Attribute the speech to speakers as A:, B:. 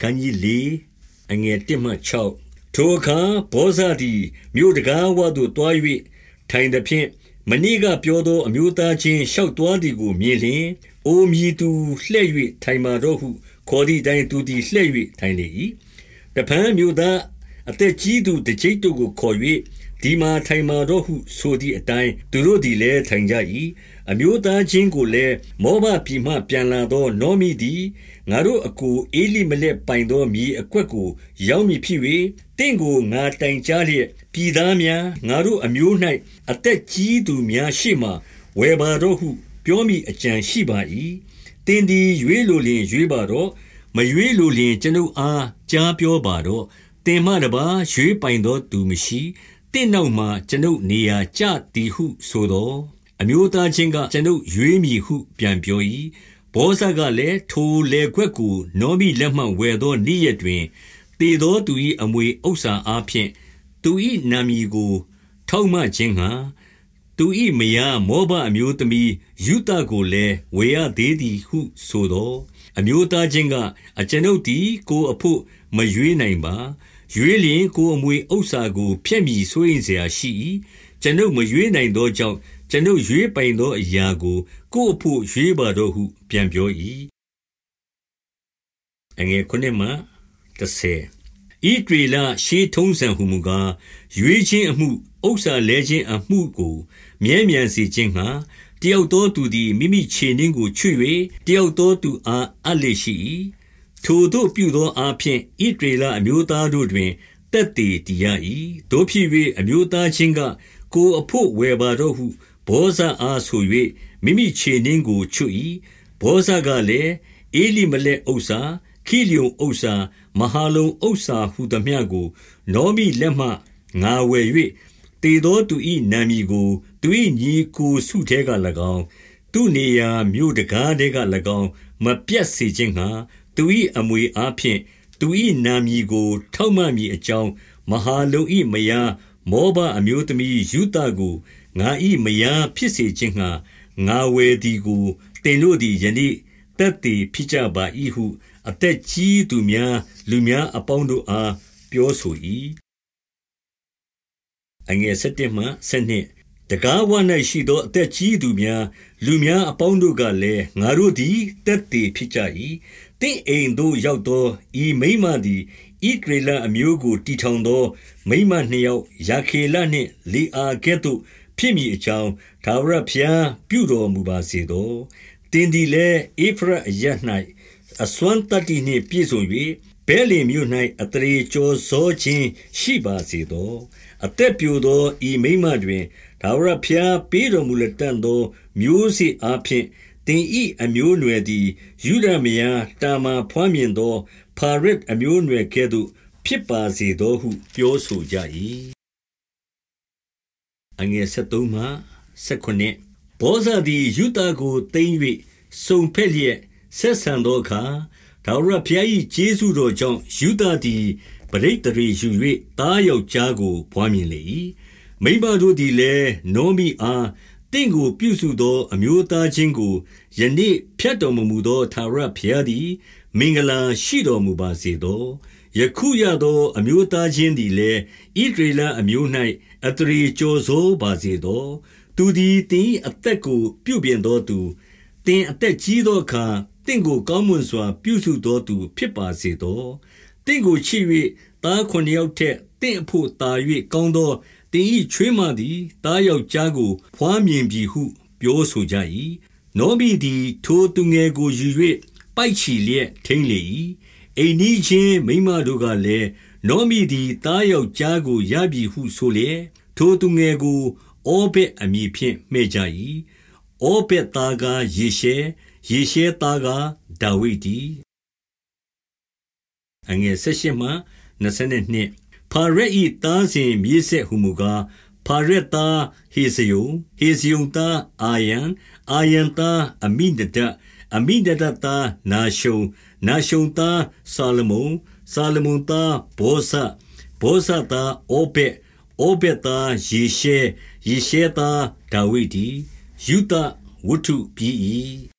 A: ခန်းကြီး၄အငယ်1မှ6ထိုအခါဘောဇသည်မြို့တကားဝသို့တွား၍ထိုင်သည်ဖြင့်မဏိကပြောသောအမျိုးသားချင်းလျှောက်သွားသည်ကိုမြင်လျင်အိုမြည်သူလှဲ့၍ထိုင်မာတော့ဟုခေါ်သည့်တိုင်သူသည်လှဲ့၍ထိုင်လေ၏တပန်းမြို့သားအသက်ကြီးသူတကြိတ်တို့ကိုခေါ်၍ဒီမှာထိုင်မာတော့ဟုဆိုသည့်အတိုင်းသူတို့သည်လည်းထိုင်ကြ၏ အမျိုးသားချင်းကိုလည်း မောဘပြည်မှ ပြန်လာသော နောမီသည် ငါတို့အကူအေလိမလက်ပိုင်သော မြေအကွက်ကို ရောက်မည်ဖြစ်၍တင့်ကို ငါတိုင်ကြားလျက် ပြည်သားများ ငါတို့အမျိုး၌အသက်ကြီးသူများရှိမှဝယ်ပါတော့ဟု ပြောမိအကြံရှိပါ၏တင်းဒီရွေးလိုလျင် ရွေးပါတော့ မရွေးလိုလျင် ကျွန်ုပ်အား ကြားပြောပါတော့တင်မတပါရွေးပိုင်သောသူမရှိတင့်နောက်မှကျွန်ုပ်နေရာကျသည်ဟုဆိုသော အမျိုးသားချင်းက ကျွန်ုပ်ရွေးမည်ဟု ပြန်ပြော၏။ဗောဇကလည်း၊ထိုလယ်ကွက်ကို နောမိလက်မှ ဝယ်သောနေ့ရက်တွင်၊သေသောသူ၏အမွေဥစ္စာအားဖြင့် သူ၏နာမည်ကို ထောက်မခြင်းငှါ၊သူ၏မယားမောဘအမျိုးသမီး ရုသကိုလည်း ဝယ်ရသေးသည်ဟုဆိုသော်၊အမျိုးသားချင်းက၊အကျွန်ုပ်သည် ကိုယ်အဘို့ မရွေးနိုင်ပါ။ရွေးလျှင် ကိုယ်အမွေဥစ္စာကို ဖျက်မည်စိုးရိမ်စရာရှိ၏။ကျွန်ုပ်မရွေးနိုင်သောကြောင့် ကျွန်ုပ်ရွေးပိုင်သောအရာကို ကိုယ်အဖို့ရွေးပါတော့ဟု ပြန်ပြော၏အငယ်ခုနှစ်မှ30ဤဒေလရှေးထုံးစံဟုမူကား ရွေးခြင်းအမှု ဥစ္စာလဲခြင်းအမှုကို မြဲမြံစေခြင်းငှာတယောက်သော သူသည် မိမိခြေနှင်းကိုချွတ်၍တယောက်သောသူအား အပ်လေရှိ၏ထိုတို့ပြုသောအားဖြင့်ဣဒေလအမျိုးသားတို့တွင်တက်တည်တည်ရ၏တို့ဖြစ်၍အမျိုးသားချင်းက ကိုအဖို့ ဝယ်ပါတော့ဟု ဘောဇအားဆို၍မိမိခြေနှင်းကို ချွတ်၏ဘောဇကလည်းအေလိမလက်ဥစ္စာ ခိလျုံဥစ္စာ မဟာလုံဥစ္စာဟုသမျှကို နောမိလက်မှ ငါဝယ်၍တေသောသူ၏နာမည်ကို သူ၏ညီကိုစုထဲက၎င်း သူနေရာမြို့တကားထဲက၎င်း မပြတ်စေခြင်းငှာသူ၏အမွေအားဖြင့် သူ၏နာမည်ကို ထောက်မှမည်အကြောင်း မဟာလုံ၏မယား မောဘအမျိုးသမီးယူတာကို ငါ၏မယားဖြစ်စေခြင်းငှာငါဝယ်သည်ကိုတင်တို့သည် ယနေ့တက်တည်ဖြစ်ကြပါ၏ဟု အသက်ကြီးသူများလူများအပေါင်းတို့အား ပြောဆို၏အငယ်7မှ7တကားဝ၌ရှိသော အသက်ကြီးသူများလူများအပေါင်းတို့ကလည်း ငါတို့သည်တက်တည်ဖြစ်ကြ၏တင့်အိမ်သို့ ရောက်သော ဤမိမသည် ဣဒရေလအမျိုးကိုတီထောင်သော မိမနှစ်ယောက်ယာခေလနှင့် လေအာကဲ့သို့ ဖြစ်မည်အကြောင်းဒါဝရဖျား ပြုတော်မူပါစေသောတင်းဒီလဲအေဖရအရ၌အစွမ်းတတ္တိနှင့် ပြည့်စုံ၍ဘဲလင်မြို့၌အတရေကျော်စောခြင်း ရှိပါစေသော အသက်ပြိုသော ဤမိမတွင်ဒါဝရဖျား ပေးတော်မူလက်တန်သော မျိုးစေ့အားဖြင့် တင်ဤအမျိုးနွယ်သည်ယူဒမယာတာမာဖွမ်းမြင်သော ဖာရစ်အမျိုးနွယ်ကဲ့သို့ ဖြစ်ပါစေသောဟု ပြောဆိုကြ၏အငယ်73မှ79ဘောဇာသည်ယူတာကိုတိမ့်၍စုံဖက်လျက် ဆက်ဆံသောအခါဒါဝရဘုရား၏ကျေးဇူးတော်ကြောင့်ယူဒာသည်ပရိတ်တရေယူ၍တားယောက်ျားကိုဖွားမြင်လေ၏မိမတို့သည်လည်း နောမိအား တင့်ကိုပြုစုသော အမျိုးသားချင်းကို ယနေ့ဖြတ်တော်မမူသောသာရဘုရားသည် မင်္ဂလာရှိတော်မူပါစေသော ယခုရသော အမျိုးသားချင်းသည်လည်းဣဒရေလအမျိုး၌အတရေကြော်စိုးပါစေသော သူသည်တင်းအသက်ကို ပြုပြင်သောသူတင်အသက်ကြီးသောအခါတင့်ကိုကောင်းမွန်စွာ ပြုစုသောသူ ဖြစ်ပါစေသောတင့်ကိုချစ်၍သားခုနှစ်ယောက်ထက်တင့်အဖို့တာ၍ကောင်းသော တင်ဤချွေးမသည်တားယောက်ျားကိုဖွားမြင်ပြီဟု ပြောဆိုကြ၏နောဘီသည် ထိုသူငယ်ကိုယူ၍ပိုက်ချီလျက် ထိန်လေ၏အိမ်နီးချင်းမိမတို့ကလည်း နောမီသည်တားယောက်ျားကို ရပြီဟုဆိုလျက် ထိုသူငယ်ကိုအောဘက်အမည်ဖြင့် မှဲ့ကြ၏အောဘက်သားကယေရှဲ ယေရှဲသားကဒါဝိဒ်တည်းအငယ်၁၈မှ22 ဖာရက်ဤသားစဉ်မြေးဆက်ဟုမူကားဖာရက်သားဟေဇယုံဟေဇယုံသားအာယံအာယံသားအမိနဒအမိနဒသားနာရှုံနာရှုံသားဆာလမုန်ဆာလမုန်သားဘောဇဘောဇသားအိုဘက်အိုဘက်သားယေရှဲယေရှဲသားဒါဝိဒ်ဒီယုတဝတ္ထုပြီး၏